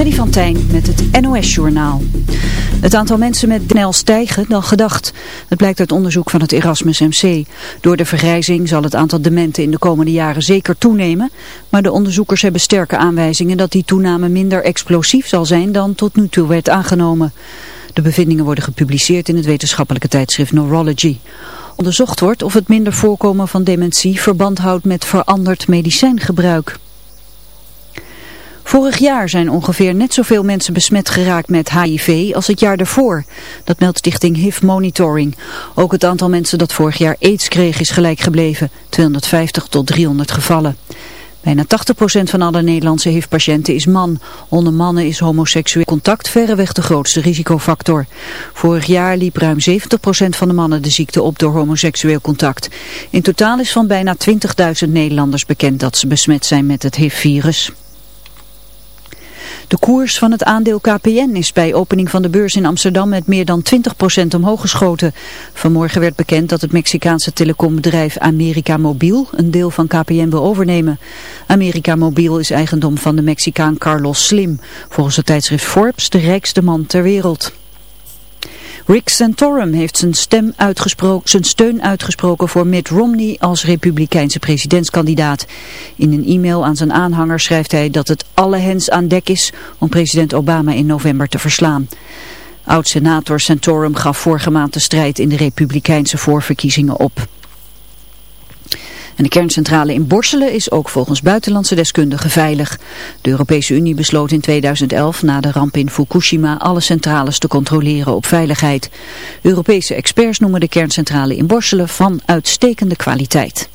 Freddy van Tijn met het NOS-journaal. Het aantal mensen met snel stijgen dan gedacht. Het blijkt uit onderzoek van het Erasmus MC. Door de vergrijzing zal het aantal dementen in de komende jaren zeker toenemen. Maar de onderzoekers hebben sterke aanwijzingen dat die toename minder explosief zal zijn dan tot nu toe werd aangenomen. De bevindingen worden gepubliceerd in het wetenschappelijke tijdschrift Neurology. Onderzocht wordt of het minder voorkomen van dementie verband houdt met veranderd medicijngebruik. Vorig jaar zijn ongeveer net zoveel mensen besmet geraakt met HIV als het jaar daarvoor. Dat meldt stichting HIV Monitoring. Ook het aantal mensen dat vorig jaar aids kreeg is gelijk gebleven. 250 tot 300 gevallen. Bijna 80% van alle Nederlandse HIV-patiënten is man. Onder mannen is homoseksueel contact verreweg de grootste risicofactor. Vorig jaar liep ruim 70% van de mannen de ziekte op door homoseksueel contact. In totaal is van bijna 20.000 Nederlanders bekend dat ze besmet zijn met het HIV-virus. De koers van het aandeel KPN is bij opening van de beurs in Amsterdam met meer dan 20% omhoog geschoten. Vanmorgen werd bekend dat het Mexicaanse telecombedrijf America Mobiel een deel van KPN wil overnemen. America Mobiel is eigendom van de Mexicaan Carlos Slim, volgens het tijdschrift Forbes de rijkste man ter wereld. Rick Santorum heeft zijn, stem uitgesproken, zijn steun uitgesproken voor Mitt Romney als republikeinse presidentskandidaat. In een e-mail aan zijn aanhanger schrijft hij dat het alle hens aan dek is om president Obama in november te verslaan. Oud-senator Santorum gaf vorige maand de strijd in de republikeinse voorverkiezingen op. En de kerncentrale in Borselen is ook volgens buitenlandse deskundigen veilig. De Europese Unie besloot in 2011 na de ramp in Fukushima alle centrales te controleren op veiligheid. Europese experts noemen de kerncentrale in Borselen van uitstekende kwaliteit.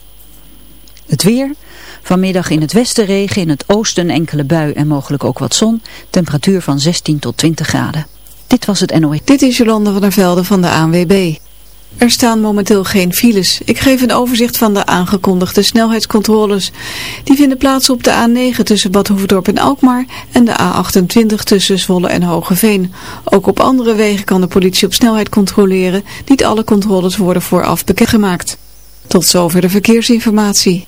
Het weer... Vanmiddag in het westen regen, in het oosten enkele bui en mogelijk ook wat zon. Temperatuur van 16 tot 20 graden. Dit was het NOE. Dit is Jolanda van der Velde van de ANWB. Er staan momenteel geen files. Ik geef een overzicht van de aangekondigde snelheidscontroles. Die vinden plaats op de A9 tussen Bad Hoeverdorp en Alkmaar en de A28 tussen Zwolle en Hogeveen. Ook op andere wegen kan de politie op snelheid controleren. Niet alle controles worden vooraf bekendgemaakt. Tot zover de verkeersinformatie.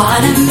bottom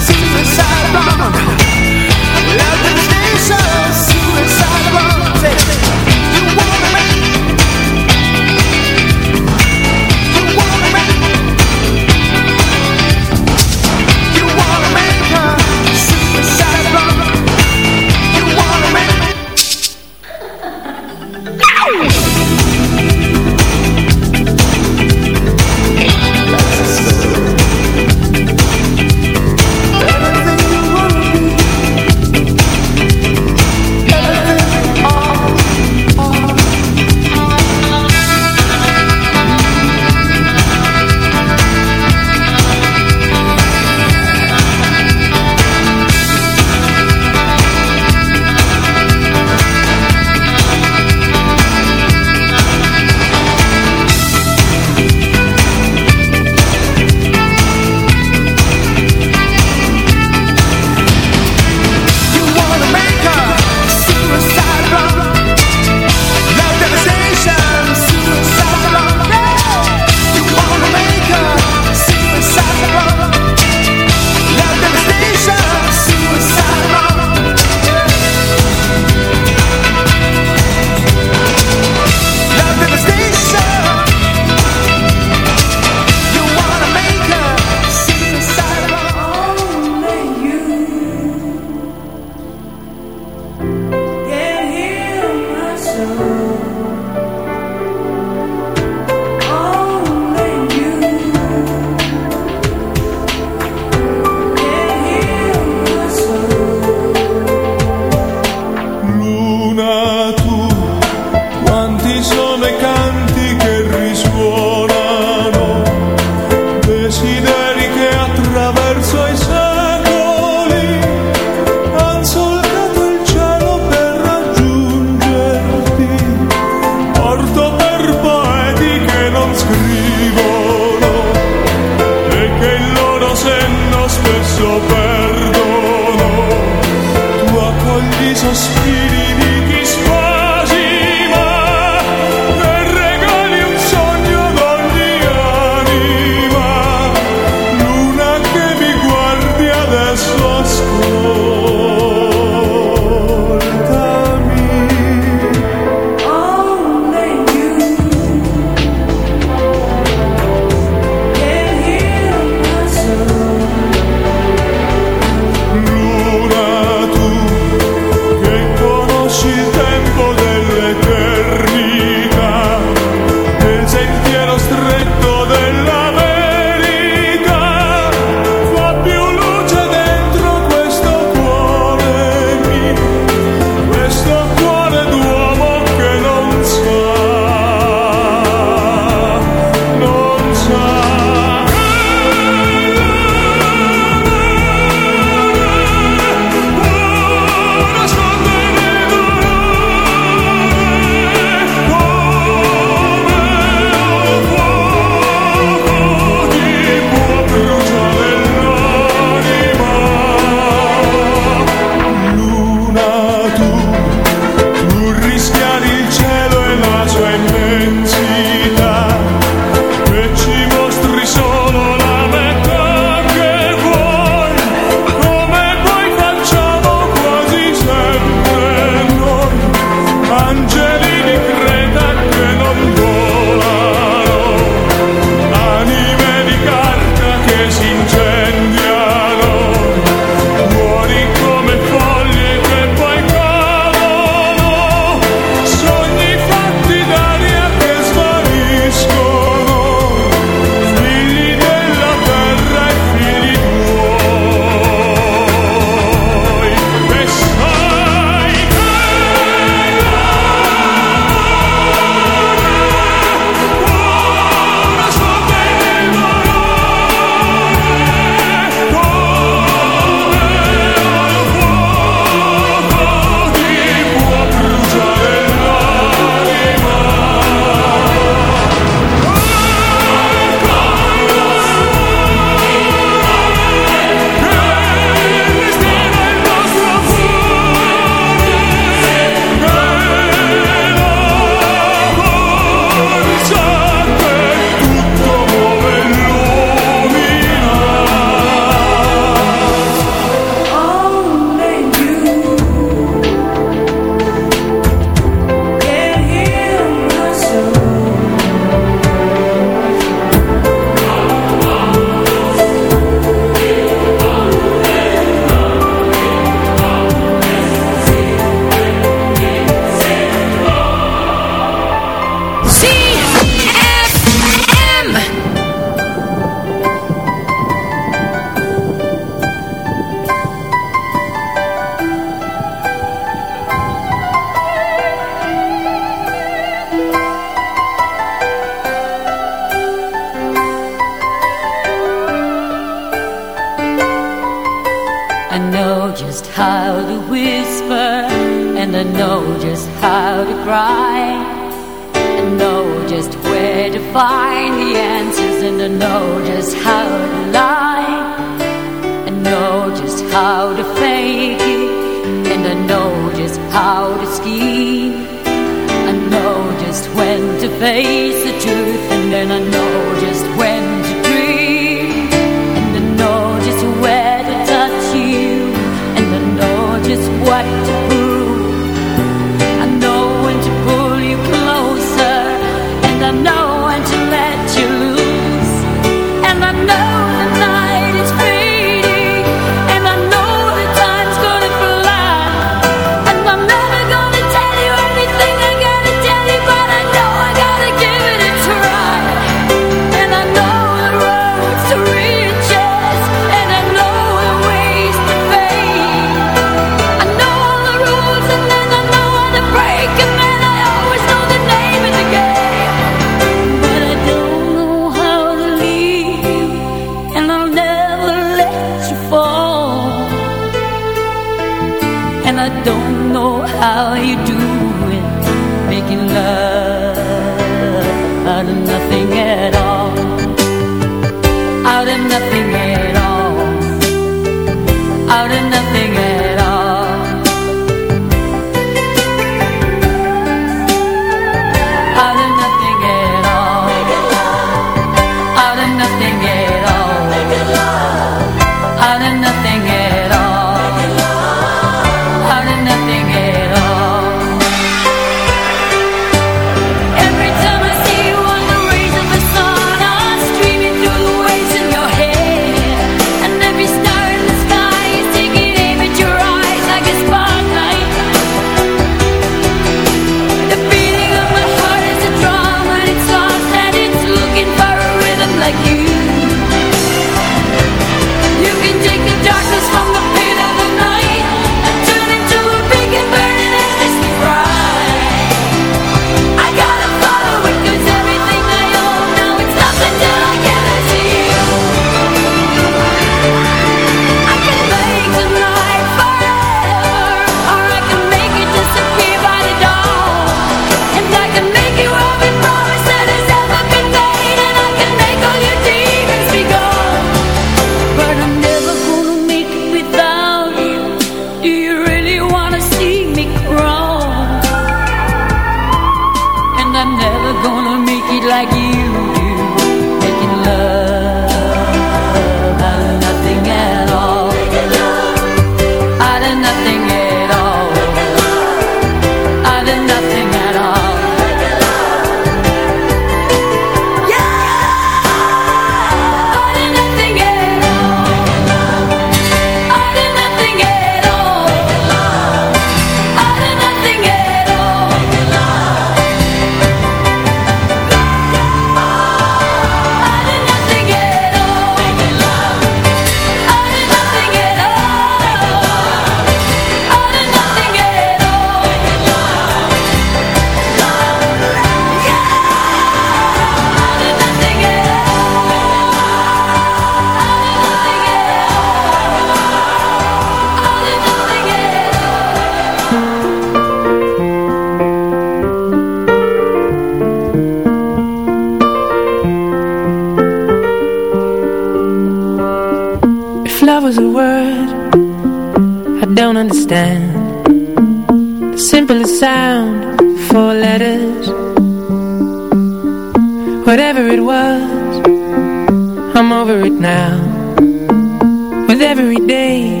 every day.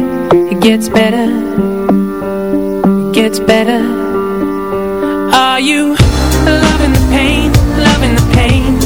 It gets better. It gets better. Are you loving the pain, loving the pain?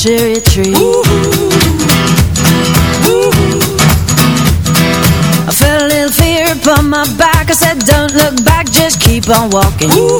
Cherry tree. I felt a little fear upon my back. I said, Don't look back, just keep on walking. But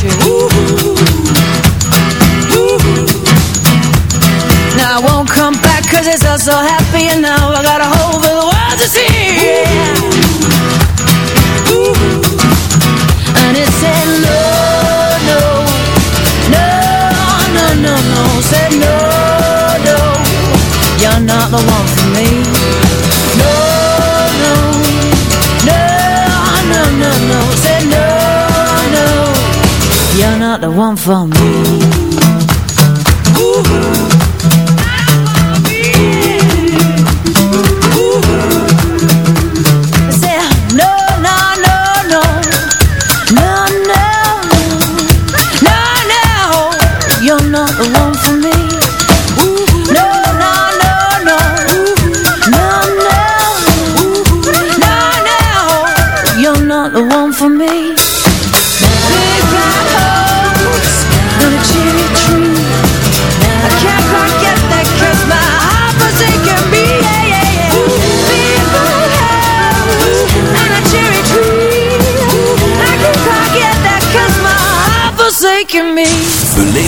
so happy And now I got a hole for the world to see. And it said no, no No, no, no, no. Said no, no. You're not the one for me. No, no No, no, no, no. Said no, no. You're not the one for me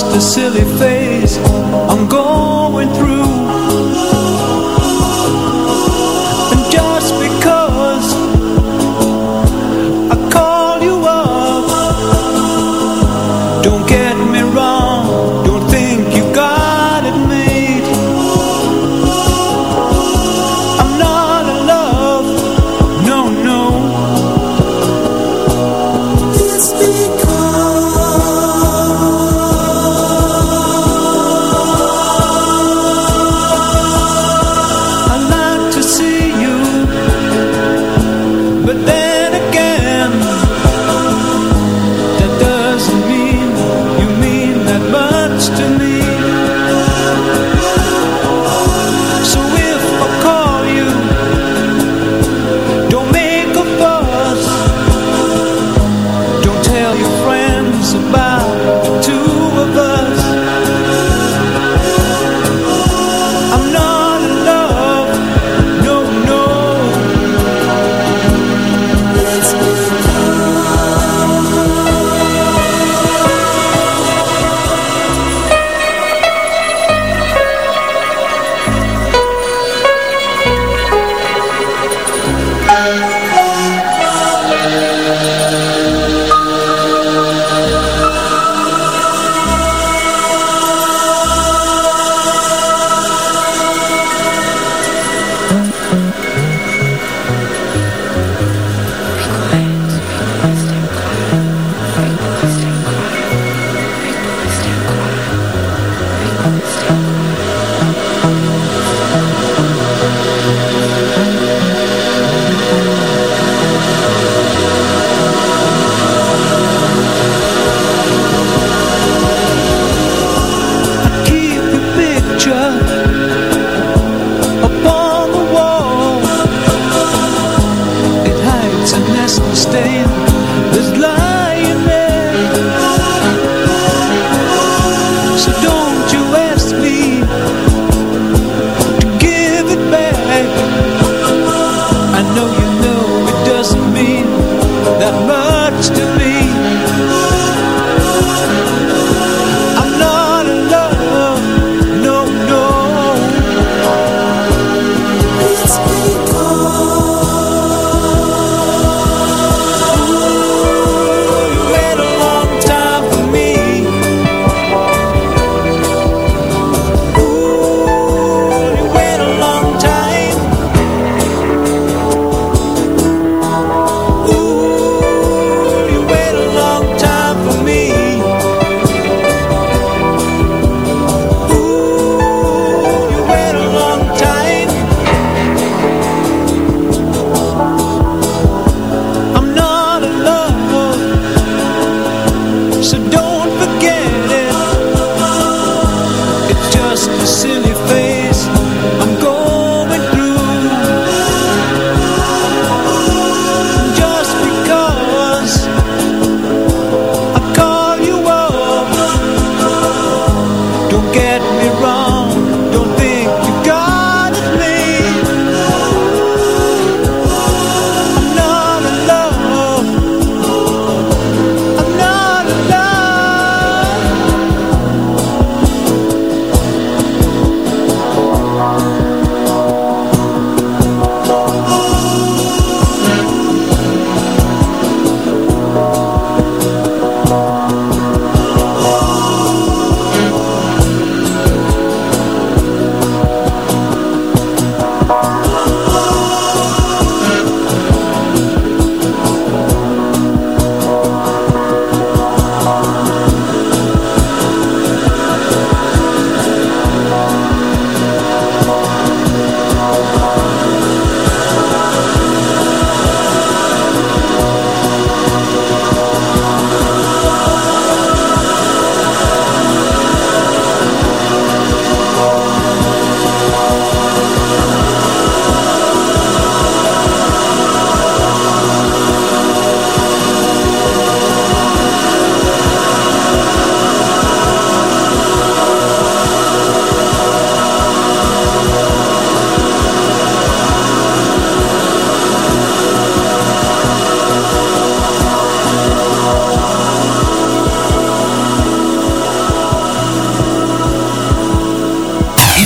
just the city.